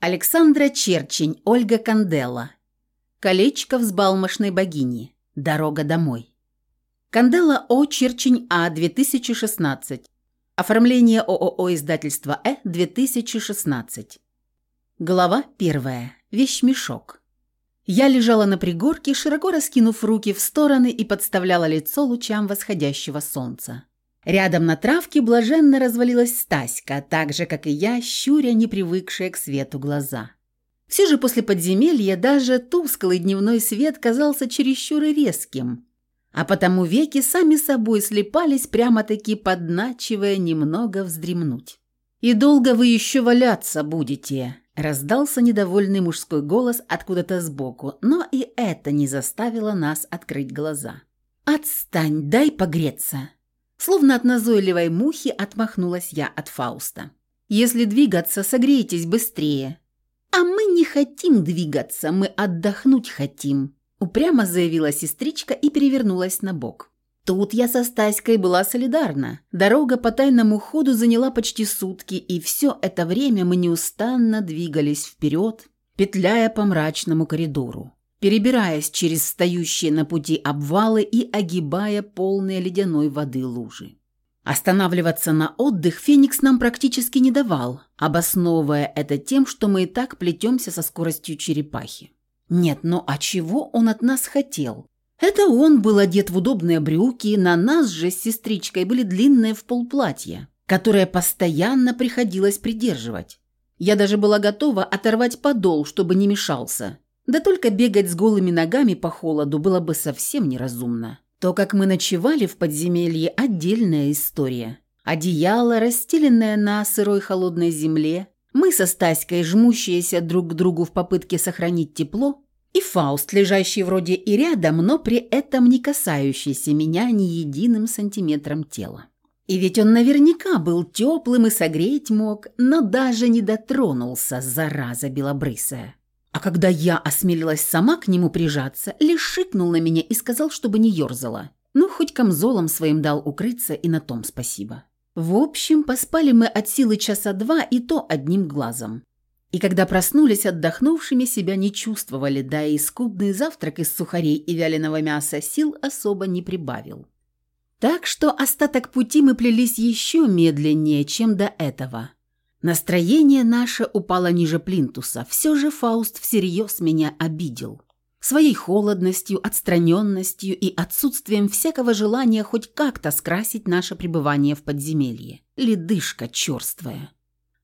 Александра Черчень, Ольга Кандела. Колечко взбалмошной богини. Дорога домой. Кандела О. Черчень А. 2016. Оформление ООО издательства Э. 2016. Глава первая. Вещмешок. Я лежала на пригорке, широко раскинув руки в стороны и подставляла лицо лучам восходящего солнца. Рядом на травке блаженно развалилась Стаська, так же, как и я, щуря непривыкшие к свету глаза. Все же после подземелья даже тусклый дневной свет казался чересчур резким, а потому веки сами собой слепались прямо-таки подначивая немного вздремнуть. «И долго вы еще валяться будете?» – раздался недовольный мужской голос откуда-то сбоку, но и это не заставило нас открыть глаза. «Отстань, дай погреться!» Словно от назойливой мухи отмахнулась я от Фауста. «Если двигаться, согрейтесь быстрее». «А мы не хотим двигаться, мы отдохнуть хотим», упрямо заявила сестричка и перевернулась на бок. Тут я со Стаськой была солидарна. Дорога по тайному ходу заняла почти сутки, и все это время мы неустанно двигались вперед, петляя по мрачному коридору перебираясь через стоящие на пути обвалы и огибая полные ледяной воды лужи. Останавливаться на отдых Феникс нам практически не давал, обосновывая это тем, что мы и так плетемся со скоростью черепахи. Нет, ну а чего он от нас хотел? Это он был одет в удобные брюки, на нас же с сестричкой были длинные в полплатья, которое постоянно приходилось придерживать. Я даже была готова оторвать подол, чтобы не мешался, да только бегать с голыми ногами по холоду было бы совсем неразумно. То, как мы ночевали в подземелье – отдельная история. Одеяло, расстеленное на сырой холодной земле, мы со Стаськой, жмущиеся друг к другу в попытке сохранить тепло, и Фауст, лежащий вроде и рядом, но при этом не касающийся меня ни единым сантиметром тела. И ведь он наверняка был теплым и согреть мог, но даже не дотронулся, зараза белобрысая. А когда я осмелилась сама к нему прижаться, лишь шикнул на меня и сказал, чтобы не ерзала. Ну, хоть камзолом своим дал укрыться, и на том спасибо. В общем, поспали мы от силы часа два, и то одним глазом. И когда проснулись отдохнувшими, себя не чувствовали, да и скудный завтрак из сухарей и вяленого мяса сил особо не прибавил. Так что остаток пути мы плелись еще медленнее, чем до этого – Настроение наше упало ниже плинтуса. Все же Фауст всерьез меня обидел. Своей холодностью, отстраненностью и отсутствием всякого желания хоть как-то скрасить наше пребывание в подземелье. Ледышка черствая.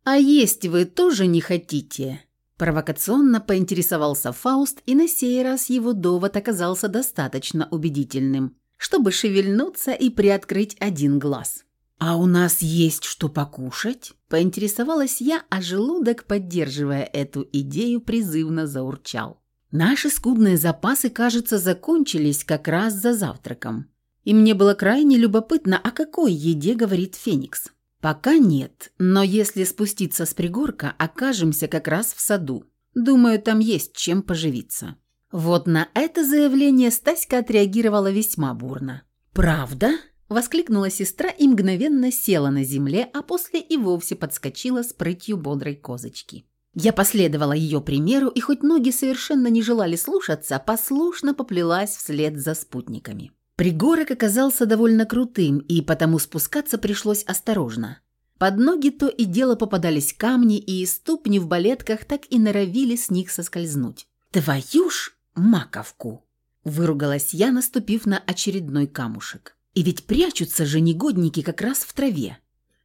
«А есть вы тоже не хотите?» Провокационно поинтересовался Фауст, и на сей раз его довод оказался достаточно убедительным, чтобы шевельнуться и приоткрыть один глаз. «А у нас есть что покушать?» – поинтересовалась я, а желудок, поддерживая эту идею, призывно заурчал. Наши скудные запасы, кажется, закончились как раз за завтраком. И мне было крайне любопытно, о какой еде говорит Феникс. Пока нет, но если спуститься с пригорка, окажемся как раз в саду. Думаю, там есть чем поживиться. Вот на это заявление Стаська отреагировала весьма бурно. «Правда?» Воскликнула сестра и мгновенно села на земле, а после и вовсе подскочила с прытью бодрой козочки. Я последовала ее примеру, и хоть ноги совершенно не желали слушаться, послушно поплелась вслед за спутниками. Пригорок оказался довольно крутым, и потому спускаться пришлось осторожно. Под ноги то и дело попадались камни, и ступни в балетках так и норовили с них соскользнуть. «Твою ж маковку!» – выругалась я, наступив на очередной камушек. И ведь прячутся же негодники как раз в траве.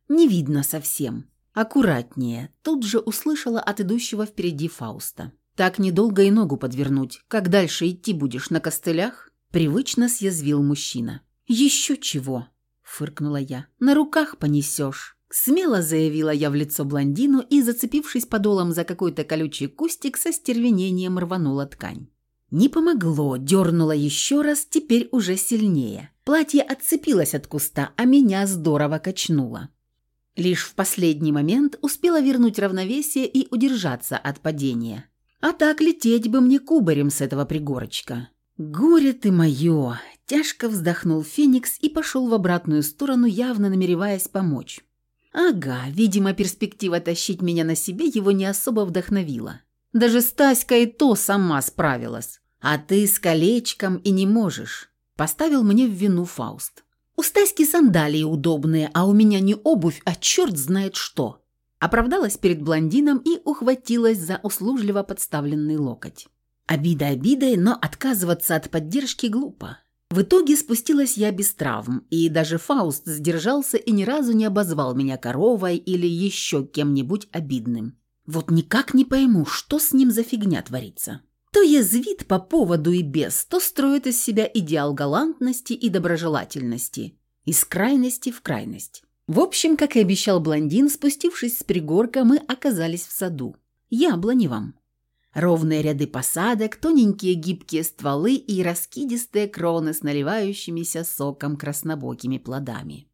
Не видно совсем. Аккуратнее. Тут же услышала от идущего впереди Фауста. Так недолго и ногу подвернуть. Как дальше идти будешь, на костылях? Привычно съязвил мужчина. Еще чего? Фыркнула я. На руках понесешь. Смело заявила я в лицо блондину и, зацепившись подолом за какой-то колючий кустик, со стервенением рванула ткань. Не помогло, дернула еще раз, теперь уже сильнее. Платье отцепилось от куста, а меня здорово качнуло. Лишь в последний момент успела вернуть равновесие и удержаться от падения. А так лететь бы мне кубарем с этого пригорочка. «Горе ты мое!» – тяжко вздохнул Феникс и пошел в обратную сторону, явно намереваясь помочь. Ага, видимо, перспектива тащить меня на себе его не особо вдохновила. Даже Стаська и то сама справилась. А ты с колечком и не можешь. Поставил мне в вину Фауст. У Стаськи сандалии удобные, а у меня не обувь, а черт знает что. Оправдалась перед блондином и ухватилась за услужливо подставленный локоть. Обида обидой, но отказываться от поддержки глупо. В итоге спустилась я без травм, и даже Фауст сдержался и ни разу не обозвал меня коровой или еще кем-нибудь обидным. Вот никак не пойму, что с ним за фигня творится. То язвит по поводу и без, то строит из себя идеал галантности и доброжелательности. Из крайности в крайность. В общем, как и обещал блондин, спустившись с пригорка, мы оказались в саду. Яблоневом. Ровные ряды посадок, тоненькие гибкие стволы и раскидистые кроны с наливающимися соком краснобокими плодами.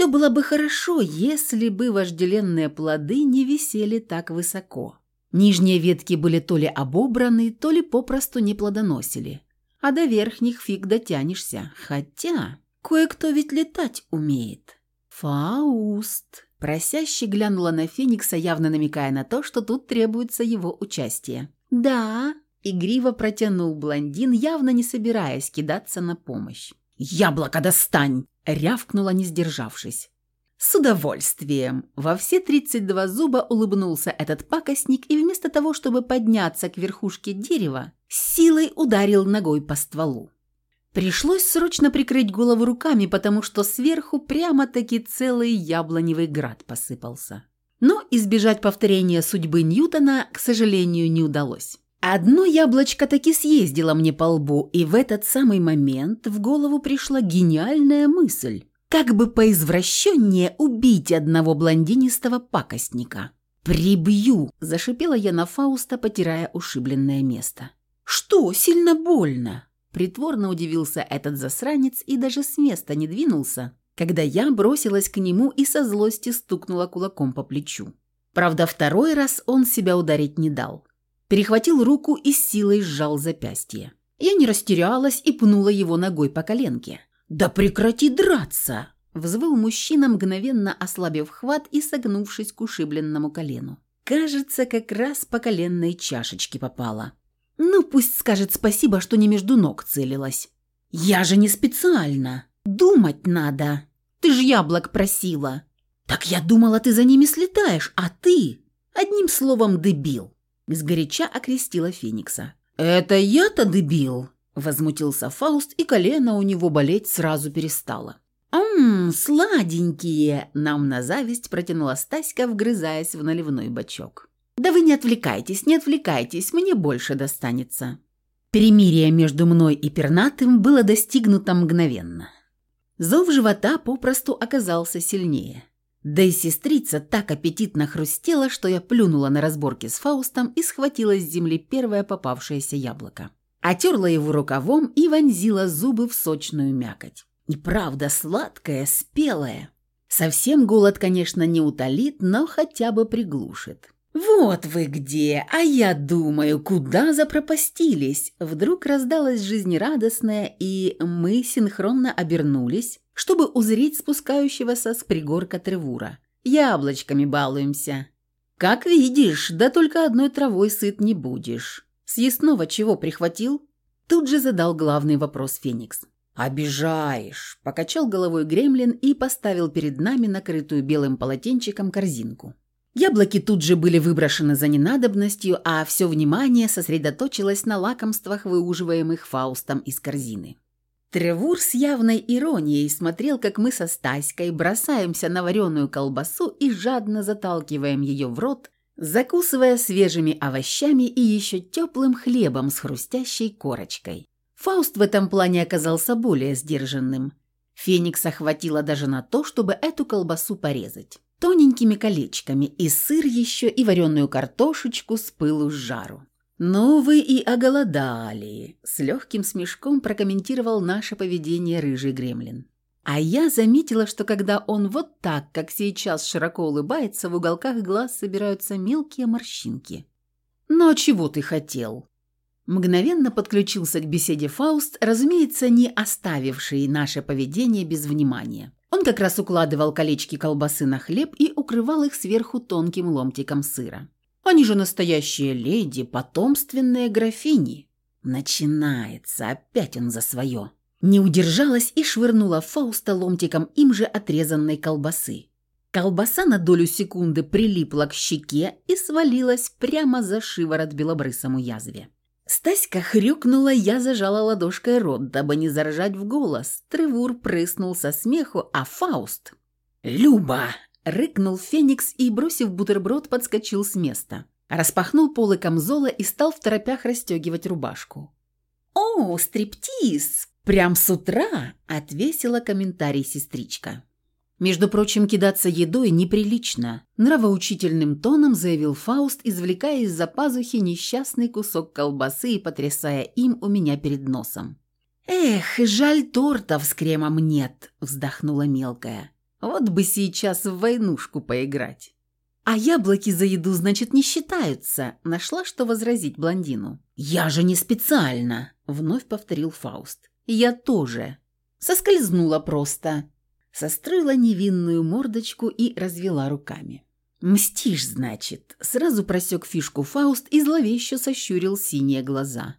Все было бы хорошо, если бы вожделенные плоды не висели так высоко. Нижние ветки были то ли обобраны, то ли попросту не плодоносили. А до верхних фиг дотянешься. Хотя кое-кто ведь летать умеет. «Фауст!» Просяще глянула на Феникса, явно намекая на то, что тут требуется его участие. «Да», – игриво протянул блондин, явно не собираясь кидаться на помощь. «Яблоко достань!» – рявкнула, не сдержавшись. «С удовольствием!» Во все тридцать два зуба улыбнулся этот пакостник и вместо того, чтобы подняться к верхушке дерева, силой ударил ногой по стволу. Пришлось срочно прикрыть голову руками, потому что сверху прямо-таки целый яблоневый град посыпался. Но избежать повторения судьбы Ньютона, к сожалению, не удалось. Одно яблочко таки съездило мне по лбу, и в этот самый момент в голову пришла гениальная мысль. Как бы поизвращеннее убить одного блондинистого пакостника. «Прибью!» – зашипела я на Фауста, потирая ушибленное место. «Что, сильно больно?» Притворно удивился этот засранец и даже с места не двинулся, когда я бросилась к нему и со злости стукнула кулаком по плечу. Правда, второй раз он себя ударить не дал. Перехватил руку и с силой сжал запястье. Я не растерялась и пнула его ногой по коленке. «Да прекрати драться!» – взвыл мужчина, мгновенно ослабив хват и согнувшись к ушибленному колену. Кажется, как раз по коленной чашечке попала. Ну, пусть скажет спасибо, что не между ног целилась. Я же не специально. Думать надо. Ты же яблок просила. Так я думала, ты за ними слетаешь, а ты... Одним словом, дебил. Сгоряча окрестила Феникса. «Это я-то дебил?» Возмутился Фауст, и колено у него болеть сразу перестало. «Ммм, сладенькие!» Нам на зависть протянула Стаська, вгрызаясь в наливной бачок. «Да вы не отвлекайтесь, не отвлекайтесь, мне больше достанется». Перемирие между мной и пернатым было достигнуто мгновенно. Зов живота попросту оказался сильнее. Да и сестрица так аппетитно хрустела, что я плюнула на разборке с Фаустом и схватила с земли первое попавшееся яблоко. Отерла его рукавом и вонзила зубы в сочную мякоть. И правда сладкая, спелая. Совсем голод, конечно, не утолит, но хотя бы приглушит. «Вот вы где! А я думаю, куда запропастились?» Вдруг раздалось жизнерадостное, и мы синхронно обернулись, чтобы узреть спускающегося с пригорка Тревура. «Яблочками балуемся». «Как видишь, да только одной травой сыт не будешь. Съестного чего прихватил?» Тут же задал главный вопрос Феникс. «Обижаешь!» – покачал головой гремлин и поставил перед нами накрытую белым полотенчиком корзинку. Яблоки тут же были выброшены за ненадобностью, а все внимание сосредоточилось на лакомствах, выуживаемых Фаустом из корзины. Тревур с явной иронией смотрел, как мы со Стаськой бросаемся на вареную колбасу и жадно заталкиваем ее в рот, закусывая свежими овощами и еще теплым хлебом с хрустящей корочкой. Фауст в этом плане оказался более сдержанным. Феникса хватило даже на то, чтобы эту колбасу порезать тоненькими колечками, и сыр еще, и вареную картошечку с пылу с жару. «Ну вы и оголодали», – с легким смешком прокомментировал наше поведение рыжий гремлин. А я заметила, что когда он вот так, как сейчас, широко улыбается, в уголках глаз собираются мелкие морщинки. «Но чего ты хотел?» Мгновенно подключился к беседе Фауст, разумеется, не оставивший наше поведение без внимания. Он как раз укладывал колечки колбасы на хлеб и укрывал их сверху тонким ломтиком сыра. Они же настоящие леди, потомственные графини. Начинается, опять он за свое. Не удержалась и швырнула Фауста ломтиком им же отрезанной колбасы. Колбаса на долю секунды прилипла к щеке и свалилась прямо за шиворот белобрысому язве. Стаська хрюкнула, я зажала ладошкой рот, дабы не заржать в голос. Тревур прыснул со смеху, а Фауст... «Люба!» — рыкнул Феникс и, бросив бутерброд, подскочил с места. Распахнул полы камзола и стал в торопях расстегивать рубашку. «О, стриптиз! Прям с утра!» — отвесила комментарий сестричка. Между прочим, кидаться едой неприлично, нравоучительным тоном заявил Фауст, извлекая из-за пазухи несчастный кусок колбасы и потрясая им у меня перед носом. «Эх, жаль тортов с кремом нет», – вздохнула мелкая. «Вот бы сейчас в войнушку поиграть». «А яблоки за еду, значит, не считаются», – нашла, что возразить блондину. «Я же не специально», – вновь повторил Фауст. «Я тоже». Соскользнула просто состроила невинную мордочку и развела руками. «Мстишь, значит?» Сразу просек фишку Фауст и зловеще сощурил синие глаза.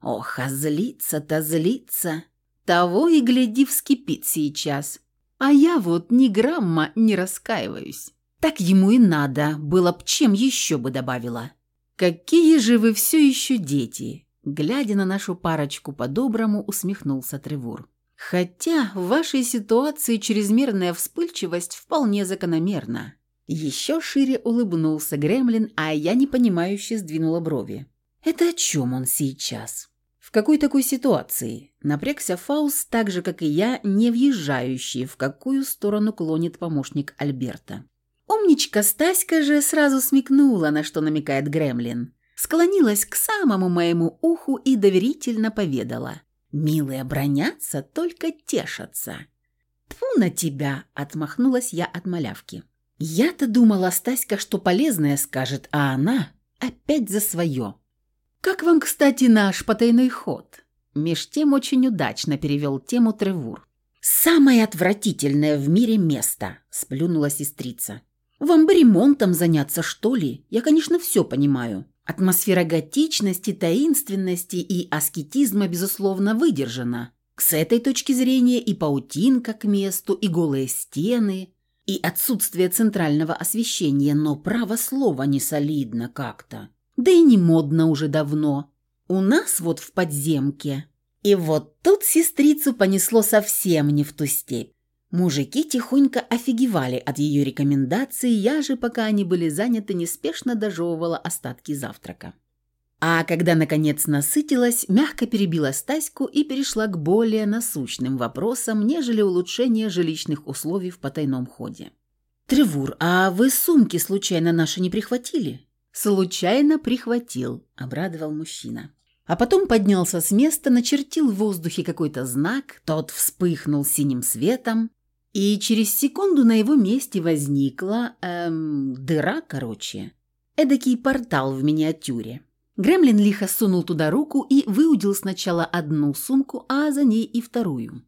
«Ох, а злится-то злится! Того и гляди вскипит сейчас. А я вот ни грамма не раскаиваюсь. Так ему и надо, было б чем еще бы добавила. Какие же вы все еще дети!» Глядя на нашу парочку по-доброму, усмехнулся Тревур. Хотя в вашей ситуации чрезмерная вспыльчивость вполне закономерна. Еще шире улыбнулся Гремлин, а я непонимающе сдвинула брови. Это о чем он сейчас? В какой такой ситуации? Напрягся Фауст, так же, как и я, не въезжающий, в какую сторону клонит помощник Альберта. Умничка Стаська же сразу смекнула, на что намекает Гремлин. Склонилась к самому моему уху и доверительно поведала. Милые бронятся, только тешатся. Тфу на тебя, отмахнулась я от малявки. Я-то думала, Стаська, что полезное скажет, а она опять за свое. Как вам, кстати, наш потайной ход? Меж тем очень удачно перевел тему Тревур. «Самое отвратительное в мире место», – сплюнула сестрица. «Вам бы ремонтом заняться, что ли? Я, конечно, все понимаю. Атмосфера готичности, таинственности и аскетизма, безусловно, выдержана. С этой точки зрения и паутинка к месту, и голые стены, и отсутствие центрального освещения, но право слова не солидно как-то. Да и не модно уже давно. У нас вот в подземке. И вот тут сестрицу понесло совсем не в ту степь. Мужики тихонько офигевали от ее рекомендаций, я же, пока они были заняты, неспешно дожевывала остатки завтрака. А когда, наконец, насытилась, мягко перебила Стаську и перешла к более насущным вопросам, нежели улучшение жилищных условий в потайном ходе. «Тревур, а вы сумки случайно наши не прихватили?» «Случайно прихватил», — обрадовал мужчина. А потом поднялся с места, начертил в воздухе какой-то знак, тот вспыхнул синим светом, и через секунду на его месте возникла, эм, дыра, короче. Эдакий портал в миниатюре. Гремлин лихо сунул туда руку и выудил сначала одну сумку, а за ней и вторую.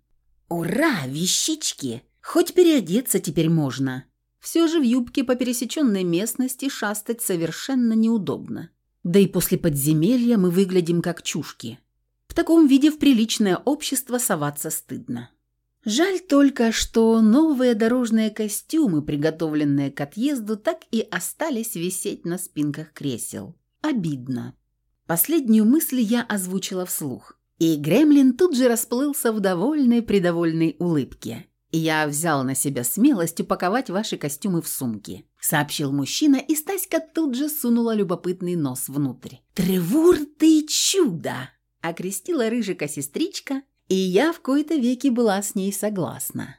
«Ура, вещички! Хоть переодеться теперь можно!» Все же в юбке по пересеченной местности шастать совершенно неудобно. Да и после подземелья мы выглядим как чушки. В таком виде в приличное общество соваться стыдно. Жаль только, что новые дорожные костюмы, приготовленные к отъезду, так и остались висеть на спинках кресел. Обидно. Последнюю мысль я озвучила вслух. И Гремлин тут же расплылся в довольной-придовольной улыбке. «Я взял на себя смелость упаковать ваши костюмы в сумки», — сообщил мужчина, и Стаська тут же сунула любопытный нос внутрь. «Тревур ты чудо!» — окрестила рыжика сестричка и я в кои-то веки была с ней согласна.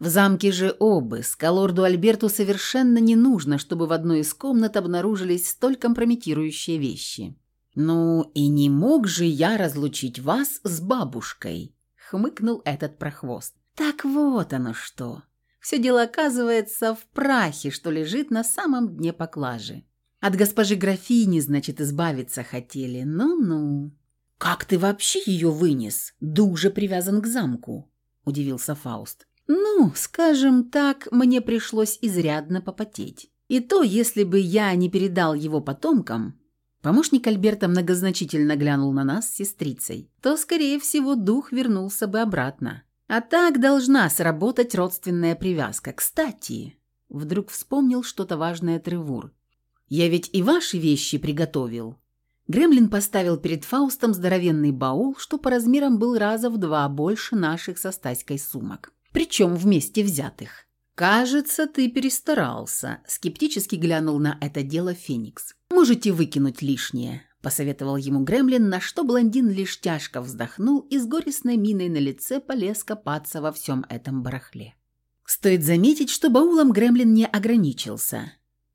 В замке же обыск, а лорду Альберту совершенно не нужно, чтобы в одной из комнат обнаружились столь компрометирующие вещи. «Ну и не мог же я разлучить вас с бабушкой», — хмыкнул этот прохвост. «Так вот оно что. Все дело оказывается в прахе, что лежит на самом дне поклажи. От госпожи графини, значит, избавиться хотели. Ну-ну». «Как ты вообще ее вынес? Дух же привязан к замку», – удивился Фауст. Ну, скажем так, мне пришлось изрядно попотеть. И то, если бы я не передал его потомкам, помощник Альберта многозначительно глянул на нас с сестрицей, то, скорее всего, дух вернулся бы обратно. А так должна сработать родственная привязка. Кстати, вдруг вспомнил что-то важное Тревур. Я ведь и ваши вещи приготовил. Гремлин поставил перед Фаустом здоровенный баул, что по размерам был раза в два больше наших со Стаськой сумок. Причем вместе взятых. «Кажется, ты перестарался», – скептически глянул на это дело Феникс. «Можете выкинуть лишнее», – посоветовал ему Гремлин, на что блондин лишь тяжко вздохнул и с горестной миной на лице полез копаться во всем этом барахле. Стоит заметить, что баулом Гремлин не ограничился.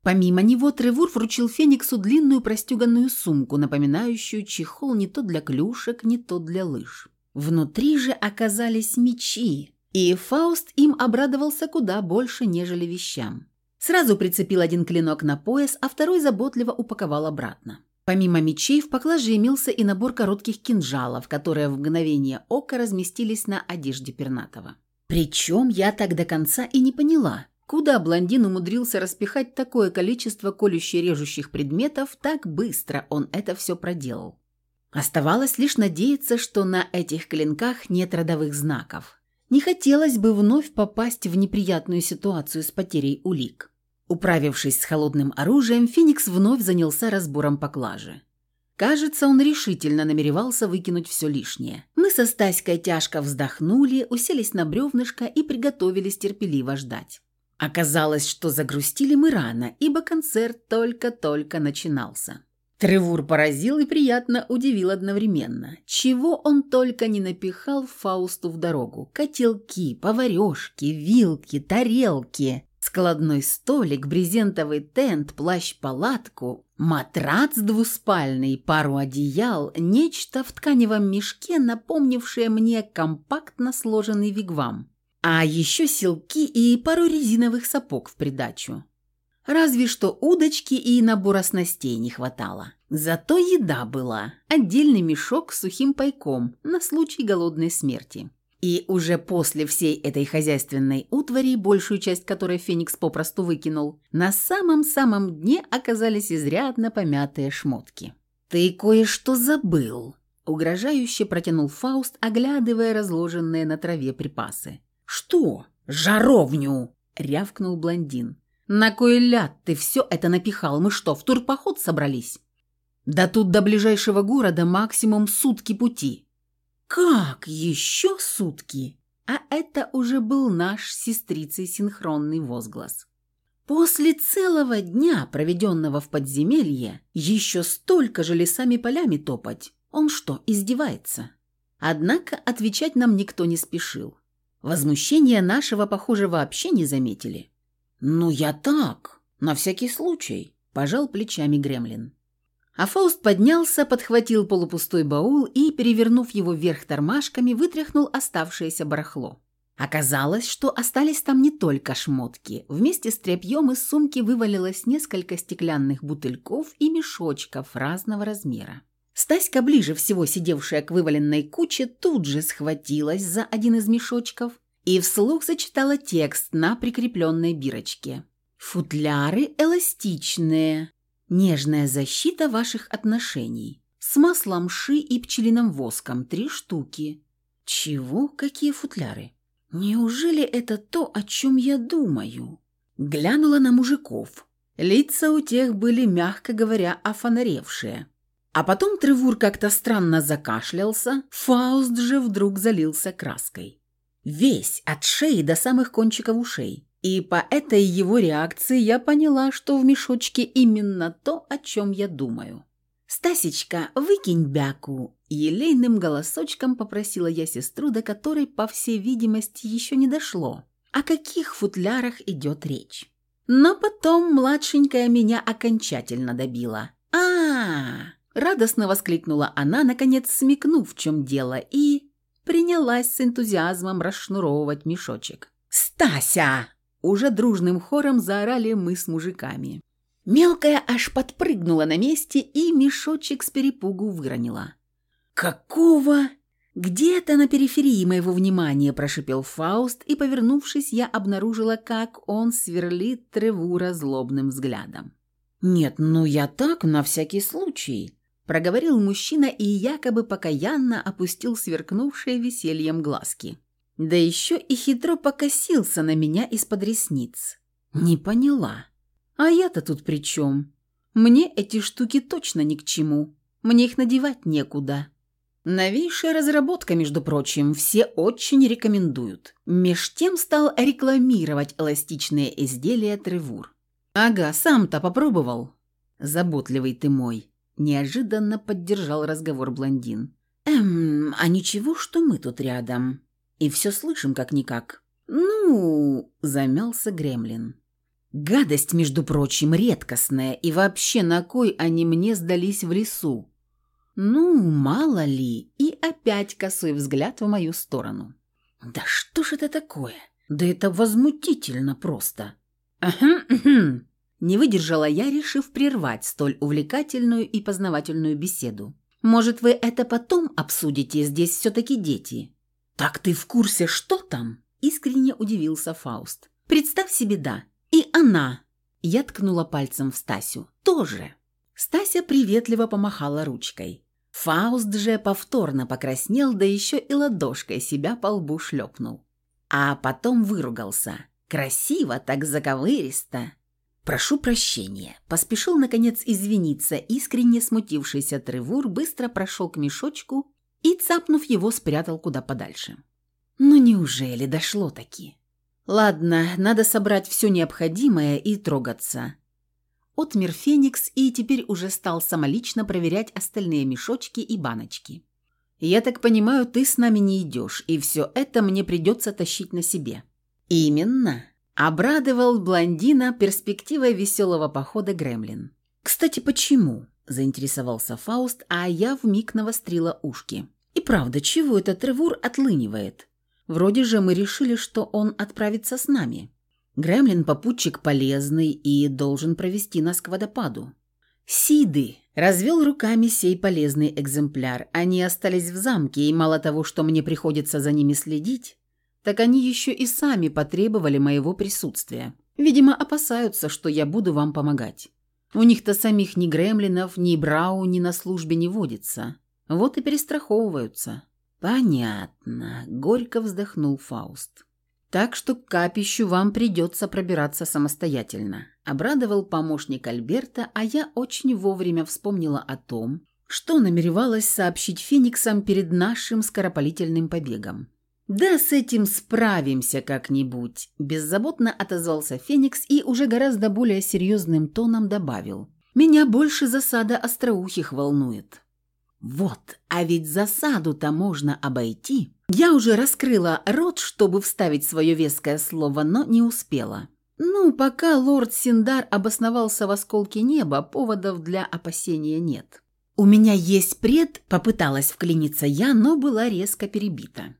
Помимо него Тревур вручил Фениксу длинную простюганную сумку, напоминающую чехол не то для клюшек, не то для лыж. Внутри же оказались мечи, и Фауст им обрадовался куда больше, нежели вещам. Сразу прицепил один клинок на пояс, а второй заботливо упаковал обратно. Помимо мечей в поклаже имелся и набор коротких кинжалов, которые в мгновение ока разместились на одежде Пернатова. Причем я так до конца и не поняла, куда блондин умудрился распихать такое количество колюще-режущих предметов, так быстро он это все проделал. Оставалось лишь надеяться, что на этих клинках нет родовых знаков. Не хотелось бы вновь попасть в неприятную ситуацию с потерей улик. Управившись с холодным оружием, Феникс вновь занялся разбором поклажи. Кажется, он решительно намеревался выкинуть все лишнее. Мы со Стаськой тяжко вздохнули, уселись на бревнышко и приготовились терпеливо ждать. Оказалось, что загрустили мы рано, ибо концерт только-только начинался. Тревур поразил и приятно удивил одновременно. Чего он только не напихал Фаусту в дорогу. Котелки, поварешки, вилки, тарелки, складной столик, брезентовый тент, плащ-палатку, матрац двуспальный, пару одеял, нечто в тканевом мешке, напомнившее мне компактно сложенный вигвам. А еще селки и пару резиновых сапог в придачу. Разве что удочки и набора снастей не хватало. Зато еда была. Отдельный мешок с сухим пайком на случай голодной смерти. И уже после всей этой хозяйственной утвари, большую часть которой Феникс попросту выкинул, на самом-самом дне оказались изрядно помятые шмотки. «Ты кое-что забыл», — угрожающе протянул Фауст, оглядывая разложенные на траве припасы. «Что? Жаровню!» — рявкнул блондин. «На кой ляд ты все это напихал? Мы что, в турпоход собрались?» «Да тут до ближайшего города максимум сутки пути». «Как? Еще сутки?» А это уже был наш сестрицей синхронный возглас. После целого дня, проведенного в подземелье, еще столько же лесами-полями топать. Он что, издевается? Однако отвечать нам никто не спешил. Возмущения нашего, похоже, вообще не заметили. «Ну, я так, на всякий случай», – пожал плечами Гремлин. А Фауст поднялся, подхватил полупустой баул и, перевернув его вверх тормашками, вытряхнул оставшееся барахло. Оказалось, что остались там не только шмотки. Вместе с тряпьем из сумки вывалилось несколько стеклянных бутыльков и мешочков разного размера. Стаська, ближе всего сидевшая к вываленной куче, тут же схватилась за один из мешочков и вслух зачитала текст на прикрепленной бирочке. «Футляры эластичные. Нежная защита ваших отношений. С маслом ши и пчелиным воском три штуки». «Чего? Какие футляры?» «Неужели это то, о чем я думаю?» Глянула на мужиков. Лица у тех были, мягко говоря, офонаревшие. А потом Тревур как-то странно закашлялся, Фауст же вдруг залился краской. Весь, от шеи до самых кончиков ушей. И по этой его реакции я поняла, что в мешочке именно то, о чем я думаю. «Стасечка, выкинь бяку!» Елейным голосочком попросила я сестру, до которой, по всей видимости, еще не дошло. О каких футлярах идет речь? Но потом младшенькая меня окончательно добила. а, -а, -а Радостно воскликнула она, наконец смекнув, в чем дело, и принялась с энтузиазмом расшнуровывать мешочек. «Стася!» Уже дружным хором заорали мы с мужиками. Мелкая аж подпрыгнула на месте и мешочек с перепугу выронила. «Какого?» «Где-то на периферии моего внимания», – прошипел Фауст, и, повернувшись, я обнаружила, как он сверлит Тревура злобным взглядом. «Нет, ну я так, на всякий случай», – проговорил мужчина и якобы покаянно опустил сверкнувшие весельем глазки. Да еще и хитро покосился на меня из-под ресниц. «Не поняла. А я-то тут при чем? Мне эти штуки точно ни к чему. Мне их надевать некуда». Новейшая разработка, между прочим, все очень рекомендуют. Меж тем стал рекламировать эластичные изделия Тревур. «Ага, сам-то попробовал». «Заботливый ты мой», – неожиданно поддержал разговор блондин. «Эм, а ничего, что мы тут рядом. И все слышим как-никак». «Ну...» – замялся Гремлин. «Гадость, между прочим, редкостная, и вообще на кой они мне сдались в лесу? Ну, мало ли, и опять косой взгляд в мою сторону. Да что ж это такое? Да это возмутительно просто. Не выдержала я, решив прервать столь увлекательную и познавательную беседу. Может, вы это потом обсудите, здесь все-таки дети. Так ты в курсе, что там? Искренне удивился Фауст. Представь себе, да. И она. Я ткнула пальцем в Стасю. Тоже. Стася приветливо помахала ручкой. Фауст же повторно покраснел, да еще и ладошкой себя по лбу шлепнул. А потом выругался. Красиво, так заковыристо. «Прошу прощения», – поспешил, наконец, извиниться, искренне смутившийся Тревур быстро прошел к мешочку и, цапнув его, спрятал куда подальше. «Ну неужели дошло-таки?» «Ладно, надо собрать все необходимое и трогаться отмер Феникс и теперь уже стал самолично проверять остальные мешочки и баночки. «Я так понимаю, ты с нами не идешь, и все это мне придется тащить на себе». «Именно», – обрадовал блондина перспективой веселого похода Гремлин. «Кстати, почему?» – заинтересовался Фауст, а я вмиг навострила ушки. «И правда, чего этот Тревур отлынивает? Вроде же мы решили, что он отправится с нами». Гремлин-попутчик полезный и должен провести нас к водопаду. Сиды развел руками сей полезный экземпляр. Они остались в замке, и мало того, что мне приходится за ними следить, так они еще и сами потребовали моего присутствия. Видимо, опасаются, что я буду вам помогать. У них-то самих ни гремлинов, ни брау, ни на службе не водится. Вот и перестраховываются. Понятно, горько вздохнул Фауст. Так что к капищу вам придется пробираться самостоятельно», – обрадовал помощник Альберта, а я очень вовремя вспомнила о том, что намеревалась сообщить фениксам перед нашим скоропалительным побегом. «Да с этим справимся как-нибудь», – беззаботно отозвался Феникс и уже гораздо более серьезным тоном добавил. «Меня больше засада остроухих волнует». «Вот, а ведь засаду-то можно обойти», я уже раскрыла рот, чтобы вставить свое веское слово, но не успела. Ну, пока лорд Синдар обосновался в осколке неба, поводов для опасения нет. «У меня есть пред», — попыталась вклиниться я, но была резко перебита.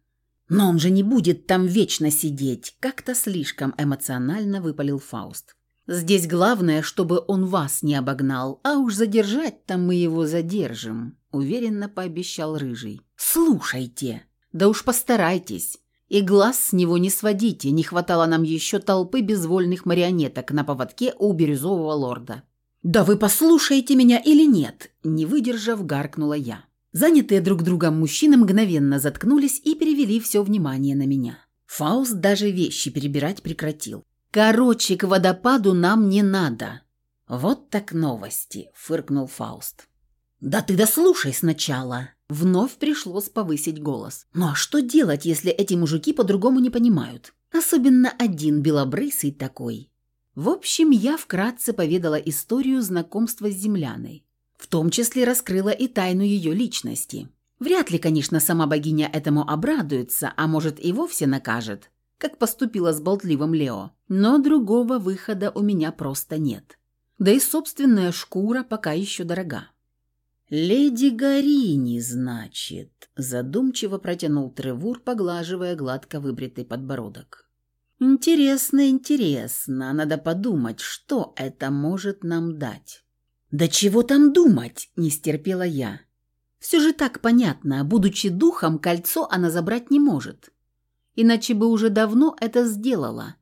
«Но он же не будет там вечно сидеть», — как-то слишком эмоционально выпалил Фауст. «Здесь главное, чтобы он вас не обогнал, а уж задержать-то мы его задержим», — уверенно пообещал Рыжий. «Слушайте», да уж постарайтесь. И глаз с него не сводите, не хватало нам еще толпы безвольных марионеток на поводке у бирюзового лорда. «Да вы послушаете меня или нет?» – не выдержав, гаркнула я. Занятые друг другом мужчины мгновенно заткнулись и перевели все внимание на меня. Фауст даже вещи перебирать прекратил. «Короче, к водопаду нам не надо». «Вот так новости», – фыркнул Фауст. «Да ты дослушай сначала», Вновь пришлось повысить голос. Ну а что делать, если эти мужики по-другому не понимают? Особенно один белобрысый такой. В общем, я вкратце поведала историю знакомства с земляной. В том числе раскрыла и тайну ее личности. Вряд ли, конечно, сама богиня этому обрадуется, а может и вовсе накажет, как поступила с болтливым Лео. Но другого выхода у меня просто нет. Да и собственная шкура пока еще дорога. «Леди Гарини, значит», – задумчиво протянул Тревур, поглаживая гладко выбритый подбородок. «Интересно, интересно. Надо подумать, что это может нам дать». «Да чего там думать?» – не стерпела я. Все же так понятно, будучи духом, кольцо она забрать не может. Иначе бы уже давно это сделала.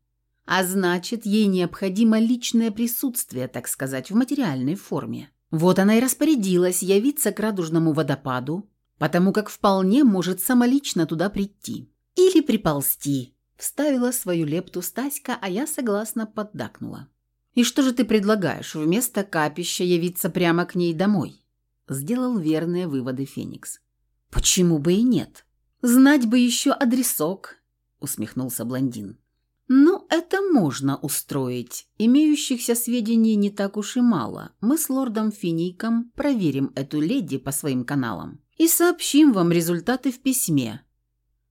А значит, ей необходимо личное присутствие, так сказать, в материальной форме. Вот она и распорядилась явиться к радужному водопаду, потому как вполне может самолично туда прийти. Или приползти, вставила свою лепту Стаська, а я согласно поддакнула. «И что же ты предлагаешь, вместо капища явиться прямо к ней домой?» Сделал верные выводы Феникс. «Почему бы и нет? Знать бы еще адресок», — усмехнулся блондин. «Ну, это можно устроить. Имеющихся сведений не так уж и мало. Мы с лордом Фиником проверим эту леди по своим каналам и сообщим вам результаты в письме.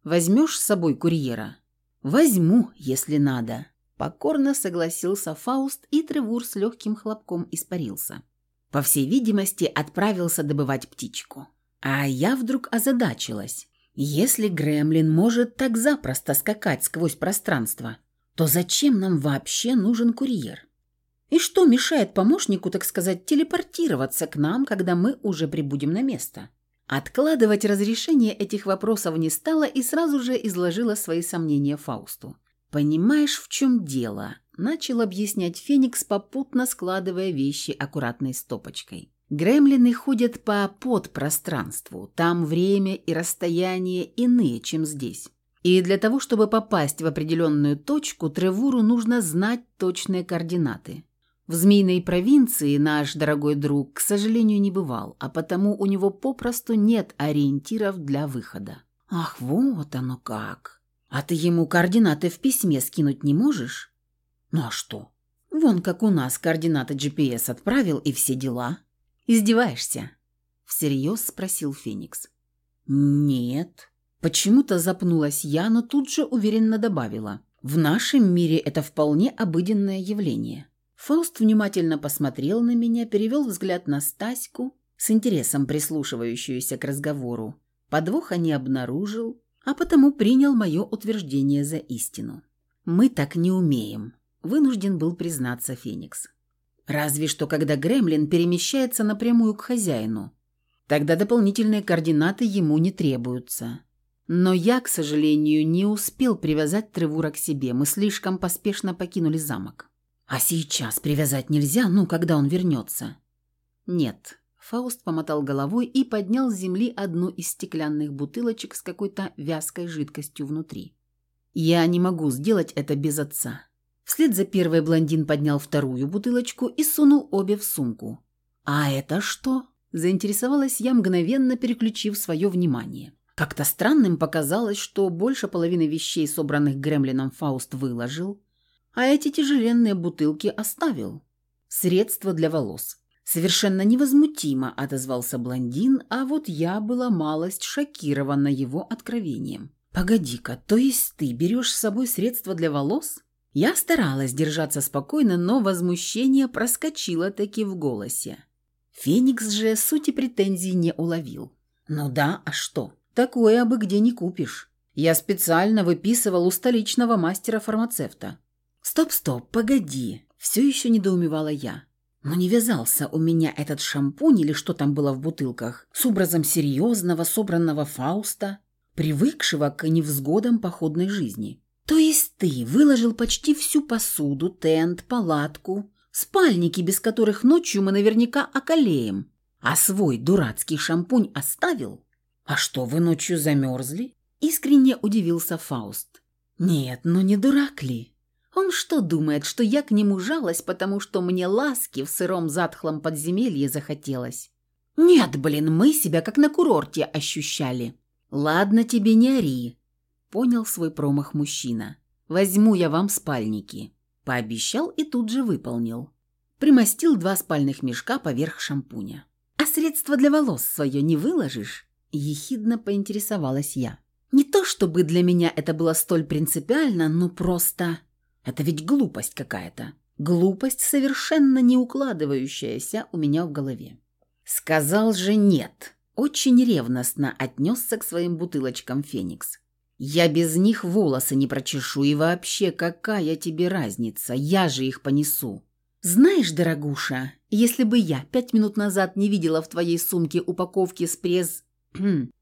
Возьмешь с собой курьера?» «Возьму, если надо», – покорно согласился Фауст, и Тревур с легким хлопком испарился. По всей видимости, отправился добывать птичку. А я вдруг озадачилась. Если Гремлин может так запросто скакать сквозь пространство, то зачем нам вообще нужен курьер? И что мешает помощнику, так сказать, телепортироваться к нам, когда мы уже прибудем на место? Откладывать разрешение этих вопросов не стала и сразу же изложила свои сомнения Фаусту. «Понимаешь, в чем дело?» – начал объяснять Феникс, попутно складывая вещи аккуратной стопочкой. Гремлины ходят по подпространству, там время и расстояние иные, чем здесь. И для того, чтобы попасть в определенную точку, Тревуру нужно знать точные координаты. В Змеиной провинции наш дорогой друг, к сожалению, не бывал, а потому у него попросту нет ориентиров для выхода. «Ах, вот оно как! А ты ему координаты в письме скинуть не можешь?» «Ну а что? Вон как у нас координаты GPS отправил и все дела». «Издеваешься?» – всерьез спросил Феникс. «Нет», Почему-то запнулась я, но тут же уверенно добавила. В нашем мире это вполне обыденное явление. Фауст внимательно посмотрел на меня, перевел взгляд на Стаську, с интересом прислушивающуюся к разговору. Подвоха не обнаружил, а потому принял мое утверждение за истину. «Мы так не умеем», – вынужден был признаться Феникс. «Разве что, когда гремлин перемещается напрямую к хозяину. Тогда дополнительные координаты ему не требуются. Но я, к сожалению, не успел привязать Тревура к себе. Мы слишком поспешно покинули замок. А сейчас привязать нельзя, ну, когда он вернется. Нет. Фауст помотал головой и поднял с земли одну из стеклянных бутылочек с какой-то вязкой жидкостью внутри. Я не могу сделать это без отца. Вслед за первой блондин поднял вторую бутылочку и сунул обе в сумку. «А это что?» – заинтересовалась я, мгновенно переключив свое внимание. Как-то странным показалось, что больше половины вещей, собранных Гремлином, Фауст выложил, а эти тяжеленные бутылки оставил. Средство для волос. Совершенно невозмутимо отозвался блондин, а вот я была малость шокирована его откровением. «Погоди-ка, то есть ты берешь с собой средства для волос?» Я старалась держаться спокойно, но возмущение проскочило таки в голосе. Феникс же сути претензий не уловил. «Ну да, а что? Такое бы где не купишь. Я специально выписывал у столичного мастера-фармацевта. Стоп-стоп, погоди. Все еще недоумевала я. Но не вязался у меня этот шампунь или что там было в бутылках с образом серьезного, собранного Фауста, привыкшего к невзгодам походной жизни. То есть ты выложил почти всю посуду, тент, палатку, спальники, без которых ночью мы наверняка околеем, а свой дурацкий шампунь оставил? «А что, вы ночью замерзли?» Искренне удивился Фауст. «Нет, ну не дурак ли? Он что думает, что я к нему жалась, потому что мне ласки в сыром затхлом подземелье захотелось? Нет, блин, мы себя как на курорте ощущали. Ладно тебе, не ори», — понял свой промах мужчина. «Возьму я вам спальники». Пообещал и тут же выполнил. Примостил два спальных мешка поверх шампуня. «А средство для волос свое не выложишь?» Ехидно поинтересовалась я. Не то чтобы для меня это было столь принципиально, но просто... Это ведь глупость какая-то. Глупость, совершенно не укладывающаяся у меня в голове. Сказал же нет. Очень ревностно отнесся к своим бутылочкам Феникс. Я без них волосы не прочешу, и вообще какая тебе разница, я же их понесу. «Знаешь, дорогуша, если бы я пять минут назад не видела в твоей сумке упаковки с през...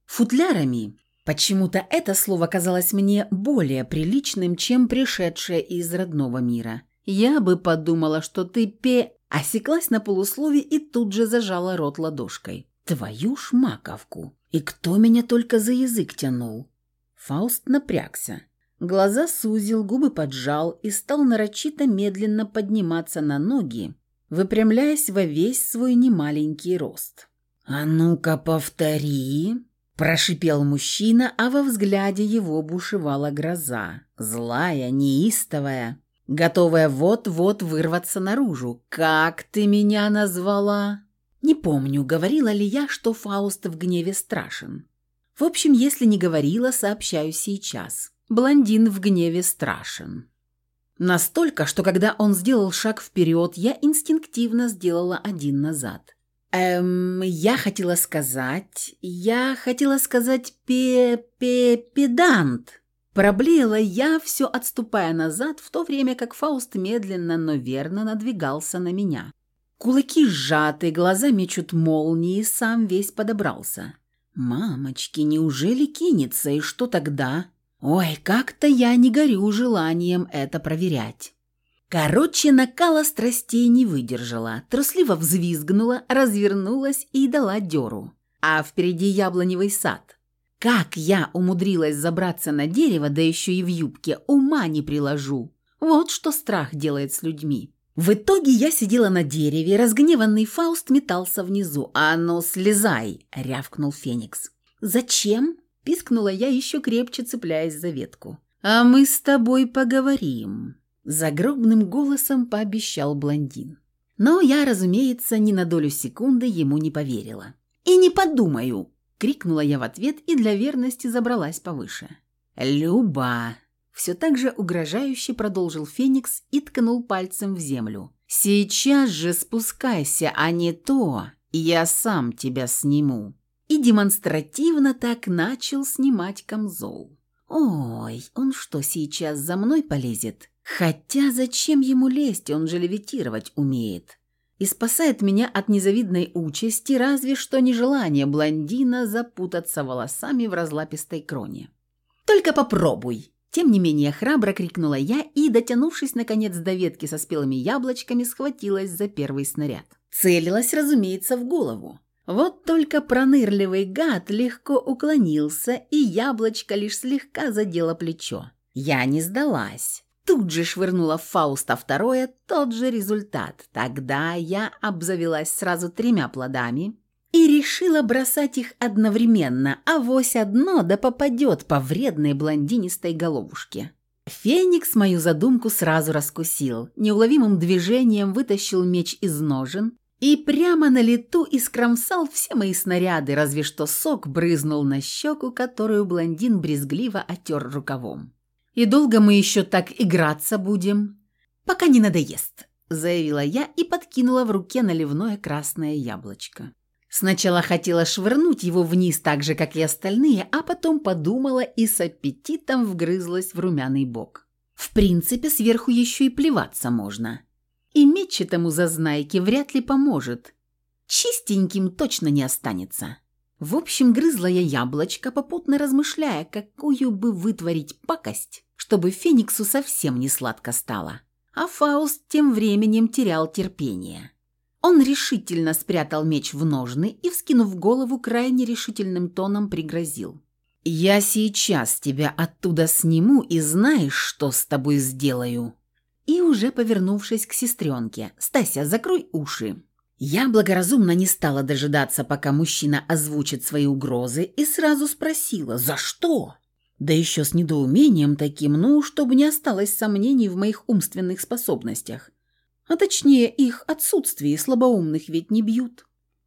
футлярами, почему-то это слово казалось мне более приличным, чем пришедшее из родного мира. Я бы подумала, что ты пе...» Осеклась на полуслове и тут же зажала рот ладошкой. «Твою ж маковку! И кто меня только за язык тянул?» Фауст напрягся. Глаза сузил, губы поджал и стал нарочито медленно подниматься на ноги, выпрямляясь во весь свой немаленький рост. «А ну-ка, повтори!» – прошипел мужчина, а во взгляде его бушевала гроза, злая, неистовая, готовая вот-вот вырваться наружу. «Как ты меня назвала?» Не помню, говорила ли я, что Фауст в гневе страшен. В общем, если не говорила, сообщаю сейчас. Блондин в гневе страшен. Настолько, что когда он сделал шаг вперед, я инстинктивно сделала один назад. Эм, я хотела сказать... Я хотела сказать пе-пе-педант. Проблеяла я, все отступая назад, в то время как Фауст медленно, но верно надвигался на меня. Кулаки сжаты, глаза мечут молнии, сам весь подобрался. «Мамочки, неужели кинется, и что тогда?» Ой, как-то я не горю желанием это проверять. Короче, накала страстей не выдержала, трусливо взвизгнула, развернулась и дала дёру. А впереди яблоневый сад. Как я умудрилась забраться на дерево, да еще и в юбке, ума не приложу. Вот что страх делает с людьми. В итоге я сидела на дереве, разгневанный Фауст метался внизу. «А ну, слезай!» – рявкнул Феникс. «Зачем?» Пискнула я, еще крепче цепляясь за ветку. «А мы с тобой поговорим», – загробным голосом пообещал блондин. Но я, разумеется, ни на долю секунды ему не поверила. «И не подумаю!» – крикнула я в ответ и для верности забралась повыше. «Люба!» – все так же угрожающе продолжил Феникс и ткнул пальцем в землю. «Сейчас же спускайся, а не то я сам тебя сниму» и демонстративно так начал снимать камзол. «Ой, он что, сейчас за мной полезет? Хотя зачем ему лезть, он же левитировать умеет» и спасает меня от незавидной участи, разве что нежелание блондина запутаться волосами в разлапистой кроне. «Только попробуй!» Тем не менее храбро крикнула я и, дотянувшись наконец до ветки со спелыми яблочками, схватилась за первый снаряд. Целилась, разумеется, в голову. Вот только пронырливый гад легко уклонился, и яблочко лишь слегка задело плечо. Я не сдалась. Тут же швырнула Фауста второе, тот же результат. Тогда я обзавелась сразу тремя плодами и решила бросать их одновременно, а вось одно да попадет по вредной блондинистой головушке. Феникс мою задумку сразу раскусил, неуловимым движением вытащил меч из ножен, и прямо на лету искромсал все мои снаряды, разве что сок брызнул на щеку, которую блондин брезгливо отер рукавом. «И долго мы еще так играться будем?» «Пока не надоест», – заявила я и подкинула в руке наливное красное яблочко. Сначала хотела швырнуть его вниз так же, как и остальные, а потом подумала и с аппетитом вгрызлась в румяный бок. В принципе, сверху еще и плеваться можно – и меч этому зазнайке вряд ли поможет. Чистеньким точно не останется. В общем, грызла я яблочко, попутно размышляя, какую бы вытворить пакость, чтобы Фениксу совсем не сладко стало. А Фауст тем временем терял терпение. Он решительно спрятал меч в ножны и, вскинув голову, крайне решительным тоном пригрозил. «Я сейчас тебя оттуда сниму и знаешь, что с тобой сделаю?» и уже повернувшись к сестренке. «Стася, закрой уши». Я благоразумно не стала дожидаться, пока мужчина озвучит свои угрозы, и сразу спросила «За что?». Да еще с недоумением таким, ну, чтобы не осталось сомнений в моих умственных способностях. А точнее, их отсутствие слабоумных ведь не бьют.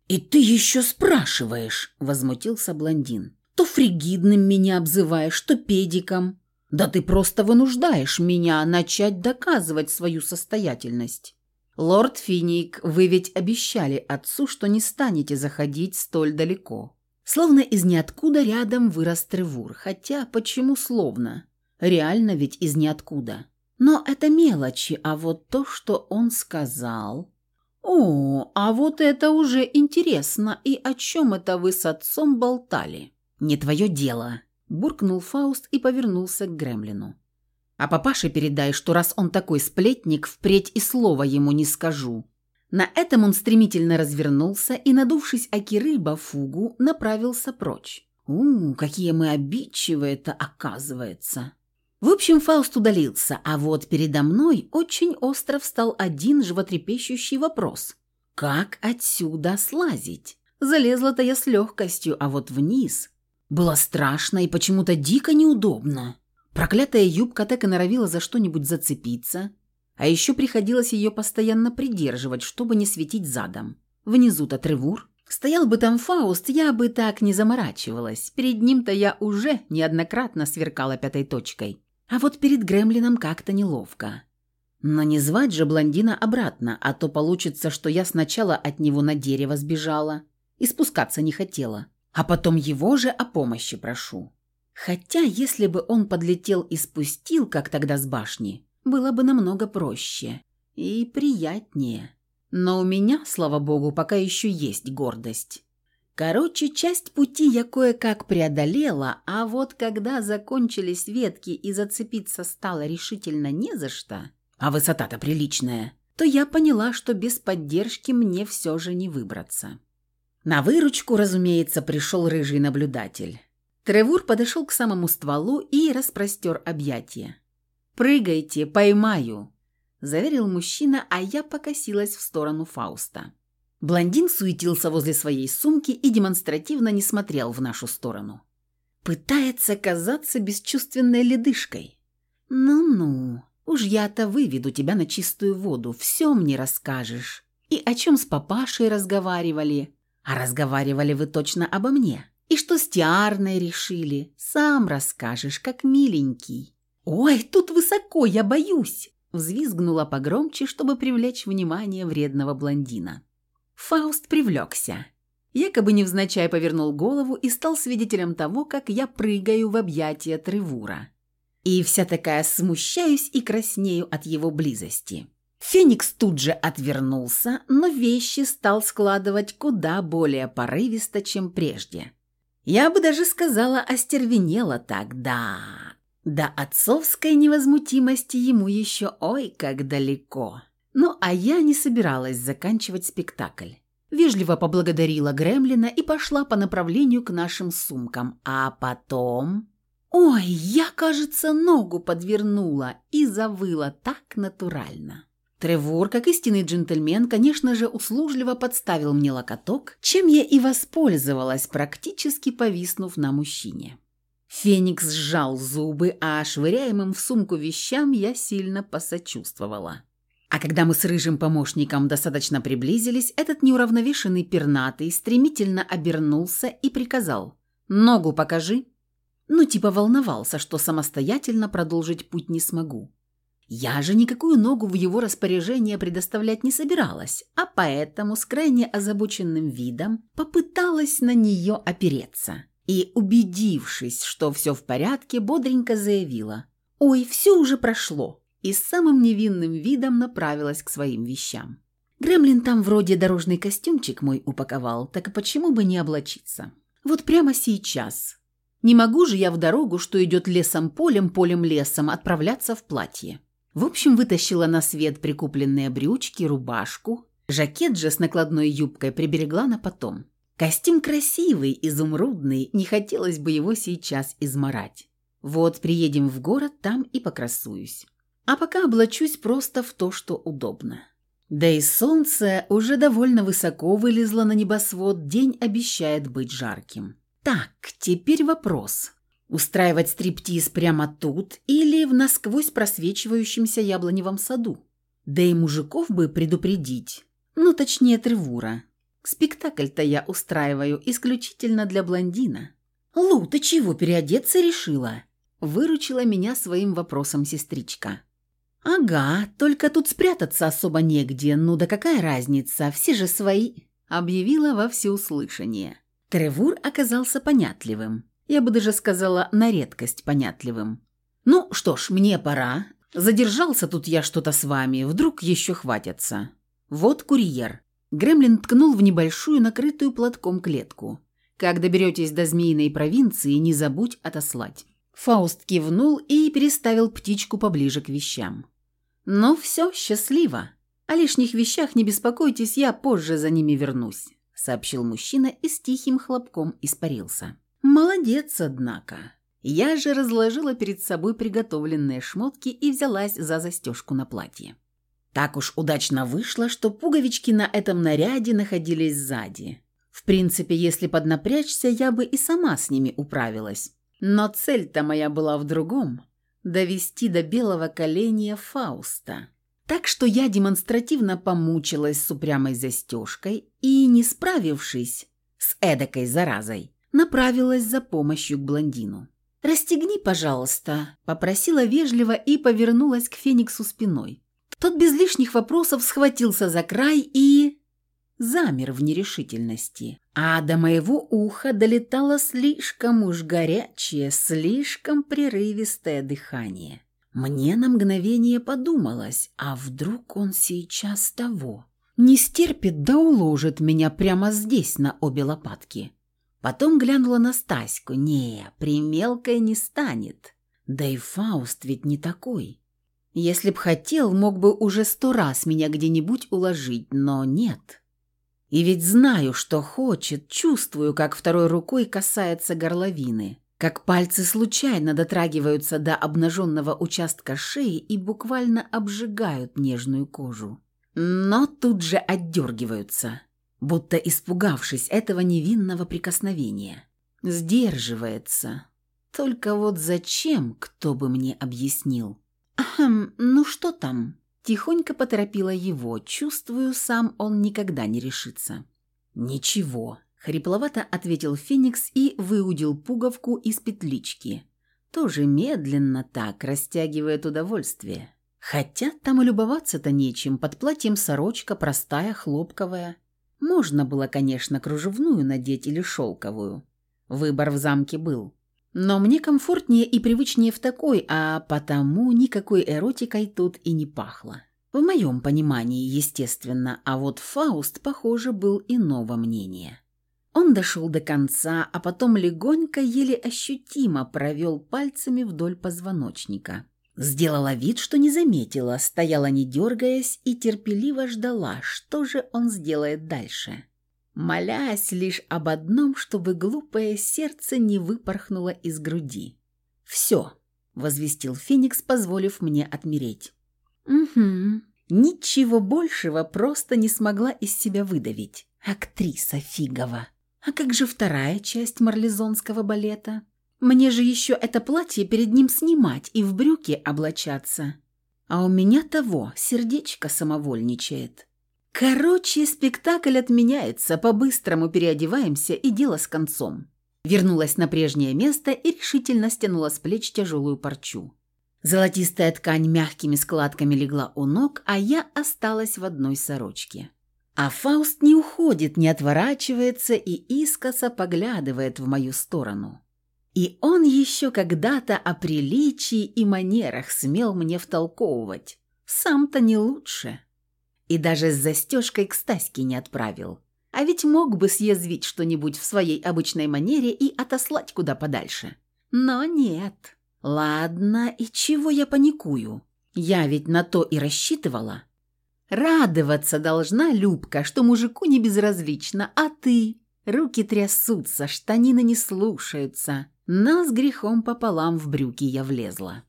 «И ты еще спрашиваешь?» – возмутился блондин. «То фригидным меня обзываешь, то педиком. Да ты просто вынуждаешь меня начать доказывать свою состоятельность. Лорд Финик, вы ведь обещали отцу, что не станете заходить столь далеко. Словно из ниоткуда рядом вырос Тревур, хотя почему словно? Реально ведь из ниоткуда. Но это мелочи, а вот то, что он сказал... «О, а вот это уже интересно. И о чем это вы с отцом болтали?» «Не твое дело», – буркнул Фауст и повернулся к Гремлину. «А папаше передай, что раз он такой сплетник, впредь и слова ему не скажу». На этом он стремительно развернулся и, надувшись оки рыба фугу, направился прочь. «У, какие мы обидчивые-то, оказывается!» В общем, Фауст удалился, а вот передо мной очень остро встал один животрепещущий вопрос. Как отсюда слазить? Залезла-то я с легкостью, а вот вниз... Было страшно и почему-то дико неудобно. Проклятая юбка так и норовила за что-нибудь зацепиться, а еще приходилось ее постоянно придерживать, чтобы не светить задом. Внизу-то Тревур. Стоял бы там Фауст, я бы так не заморачивалась. Перед ним-то я уже неоднократно сверкала пятой точкой. А вот перед Гремлином как-то неловко. Но не звать же блондина обратно, а то получится, что я сначала от него на дерево сбежала и спускаться не хотела, а потом его же о помощи прошу. Хотя, если бы он подлетел и спустил, как тогда с башни, было бы намного проще и приятнее. Но у меня, слава богу, пока еще есть гордость. Короче, часть пути я кое-как преодолела, а вот когда закончились ветки и зацепиться стало решительно не за что, а высота-то приличная, то я поняла, что без поддержки мне все же не выбраться. На выручку, разумеется, пришел рыжий наблюдатель. Тревур подошел к самому стволу и распростер объятия. «Прыгайте, поймаю», – заверил мужчина, а я покосилась в сторону Фауста. Блондин суетился возле своей сумки и демонстративно не смотрел в нашу сторону. Пытается казаться бесчувственной ледышкой. «Ну-ну, уж я-то выведу тебя на чистую воду, все мне расскажешь. И о чем с папашей разговаривали? А разговаривали вы точно обо мне. И что с Тиарной решили? Сам расскажешь, как миленький». «Ой, тут высоко, я боюсь!» Взвизгнула погромче, чтобы привлечь внимание вредного блондина. Фауст привлекся. Якобы невзначай повернул голову и стал свидетелем того, как я прыгаю в объятия Тревура. И вся такая смущаюсь и краснею от его близости. Феникс тут же отвернулся, но вещи стал складывать куда более порывисто, чем прежде. Я бы даже сказала, остервенела так, да. До отцовской невозмутимости ему еще ой как далеко. Ну, а я не собиралась заканчивать спектакль. Вежливо поблагодарила Гремлина и пошла по направлению к нашим сумкам. А потом... Ой, я, кажется, ногу подвернула и завыла так натурально. Тревор, как истинный джентльмен, конечно же, услужливо подставил мне локоток, чем я и воспользовалась, практически повиснув на мужчине. Феникс сжал зубы, а швыряемым в сумку вещам я сильно посочувствовала. А когда мы с рыжим помощником достаточно приблизились, этот неуравновешенный пернатый стремительно обернулся и приказал «Ногу покажи». Ну, типа волновался, что самостоятельно продолжить путь не смогу. Я же никакую ногу в его распоряжение предоставлять не собиралась, а поэтому с крайне озабоченным видом попыталась на нее опереться. И, убедившись, что все в порядке, бодренько заявила «Ой, все уже прошло, и с самым невинным видом направилась к своим вещам. Гремлин там вроде дорожный костюмчик мой упаковал, так почему бы не облачиться? Вот прямо сейчас. Не могу же я в дорогу, что идет лесом-полем, полем-лесом, отправляться в платье. В общем, вытащила на свет прикупленные брючки, рубашку. Жакет же с накладной юбкой приберегла на потом. Костюм красивый, изумрудный, не хотелось бы его сейчас изморать. Вот приедем в город, там и покрасуюсь. А пока облачусь просто в то, что удобно. Да и солнце уже довольно высоко вылезло на небосвод, день обещает быть жарким. Так, теперь вопрос. Устраивать стриптиз прямо тут или в насквозь просвечивающемся яблоневом саду? Да и мужиков бы предупредить. Ну, точнее, Тревура. Спектакль-то я устраиваю исключительно для блондина. «Лу, ты чего, переодеться решила?» Выручила меня своим вопросом сестричка. «Ага, только тут спрятаться особо негде, ну да какая разница, все же свои», — объявила во всеуслышание. Тревур оказался понятливым. Я бы даже сказала, на редкость понятливым. «Ну что ж, мне пора. Задержался тут я что-то с вами, вдруг еще хватятся. Вот курьер». Гремлин ткнул в небольшую, накрытую платком клетку. «Как доберетесь до Змеиной провинции, не забудь отослать». Фауст кивнул и переставил птичку поближе к вещам. «Ну все, счастливо. О лишних вещах не беспокойтесь, я позже за ними вернусь», сообщил мужчина и с тихим хлопком испарился. «Молодец, однако». Я же разложила перед собой приготовленные шмотки и взялась за застежку на платье. Так уж удачно вышло, что пуговички на этом наряде находились сзади. В принципе, если поднапрячься, я бы и сама с ними управилась. Но цель-то моя была в другом – довести до белого коленя Фауста. Так что я демонстративно помучилась с упрямой застежкой и, не справившись с эдакой заразой, направилась за помощью к блондину. «Расстегни, пожалуйста», – попросила вежливо и повернулась к Фениксу спиной. Тот без лишних вопросов схватился за край и замер в нерешительности. А до моего уха долетало слишком уж горячее, слишком прерывистое дыхание. Мне на мгновение подумалось, а вдруг он сейчас того? Не стерпит да уложит меня прямо здесь на обе лопатки. Потом глянула на Стаську. Не, при мелкой не станет. Да и Фауст ведь не такой. Если б хотел, мог бы уже сто раз меня где-нибудь уложить, но нет. И ведь знаю, что хочет, чувствую, как второй рукой касается горловины, как пальцы случайно дотрагиваются до обнаженного участка шеи и буквально обжигают нежную кожу. Но тут же отдергиваются, будто испугавшись этого невинного прикосновения. Сдерживается. Только вот зачем, кто бы мне объяснил? «Ахм, ну что там?» Тихонько поторопила его, чувствую, сам он никогда не решится. «Ничего», — хрипловато ответил Феникс и выудил пуговку из петлички. Тоже медленно так, растягивает удовольствие. Хотя там и любоваться-то нечем, под платьем сорочка простая, хлопковая. Можно было, конечно, кружевную надеть или шелковую. Выбор в замке был. Но мне комфортнее и привычнее в такой, а потому никакой эротикой тут и не пахло. В моем понимании, естественно, а вот Фауст, похоже, был иного мнения. Он дошел до конца, а потом легонько, еле ощутимо провел пальцами вдоль позвоночника. Сделала вид, что не заметила, стояла не дергаясь и терпеливо ждала, что же он сделает дальше молясь лишь об одном, чтобы глупое сердце не выпорхнуло из груди. «Все», — возвестил Феникс, позволив мне отмереть. «Угу». Ничего большего просто не смогла из себя выдавить. Актриса фигова. А как же вторая часть марлезонского балета? Мне же еще это платье перед ним снимать и в брюки облачаться. А у меня того, сердечко самовольничает. Короче, спектакль отменяется, по-быстрому переодеваемся и дело с концом. Вернулась на прежнее место и решительно стянула с плеч тяжелую парчу. Золотистая ткань мягкими складками легла у ног, а я осталась в одной сорочке. А Фауст не уходит, не отворачивается и искоса поглядывает в мою сторону. И он еще когда-то о приличии и манерах смел мне втолковывать. Сам-то не лучше. И даже с застежкой к Стаське не отправил. А ведь мог бы съязвить что-нибудь в своей обычной манере и отослать куда подальше. Но нет. Ладно, и чего я паникую? Я ведь на то и рассчитывала. Радоваться должна Любка, что мужику не безразлично, а ты? Руки трясутся, штанины не слушаются. Но с грехом пополам в брюки я влезла.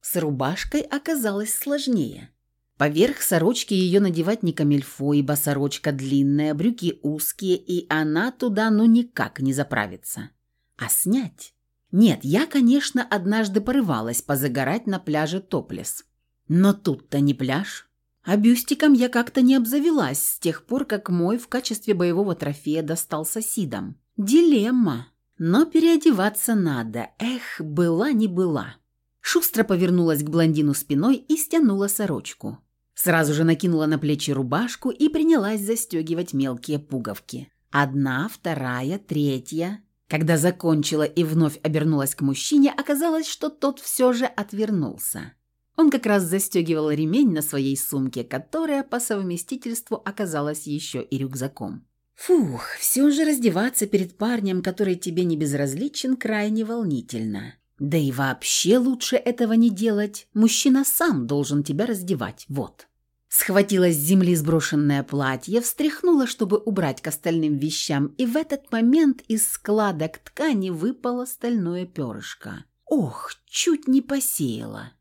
С рубашкой оказалось сложнее. Поверх сорочки ее надевать не камельфо, ибо сорочка длинная, брюки узкие, и она туда ну никак не заправится. А снять? Нет, я, конечно, однажды порывалась позагорать на пляже Топлес. Но тут-то не пляж. А бюстиком я как-то не обзавелась с тех пор, как мой в качестве боевого трофея достался Сидом. Дилемма. Но переодеваться надо. Эх, была не была. Шустро повернулась к блондину спиной и стянула сорочку. Сразу же накинула на плечи рубашку и принялась застегивать мелкие пуговки. Одна, вторая, третья. Когда закончила и вновь обернулась к мужчине, оказалось, что тот все же отвернулся. Он как раз застегивал ремень на своей сумке, которая по совместительству оказалась еще и рюкзаком. Фух, все же раздеваться перед парнем, который тебе не безразличен, крайне волнительно. Да и вообще лучше этого не делать. Мужчина сам должен тебя раздевать. Вот. Схватила с земли сброшенное платье, встряхнула, чтобы убрать к остальным вещам, и в этот момент из складок ткани выпало стальное перышко. Ох, чуть не посеяла.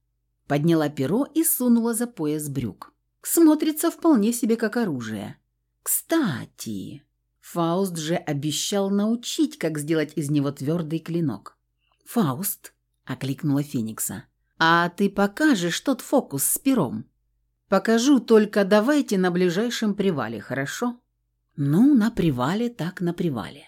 Подняла перо и сунула за пояс брюк. Смотрится вполне себе как оружие. Кстати, Фауст же обещал научить, как сделать из него твердый клинок. «Фауст», — окликнула Феникса, — «а ты покажешь тот фокус с пером?» «Покажу, только давайте на ближайшем привале, хорошо?» «Ну, на привале так на привале».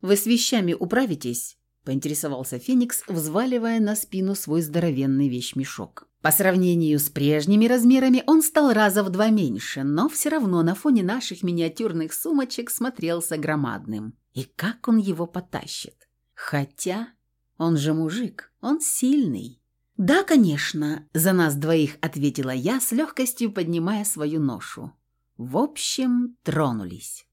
«Вы с вещами управитесь?» – поинтересовался Феникс, взваливая на спину свой здоровенный вещмешок. По сравнению с прежними размерами он стал раза в два меньше, но все равно на фоне наших миниатюрных сумочек смотрелся громадным. И как он его потащит? Хотя он же мужик, он сильный. «Да, конечно», – за нас двоих ответила я, с легкостью поднимая свою ношу. В общем, тронулись.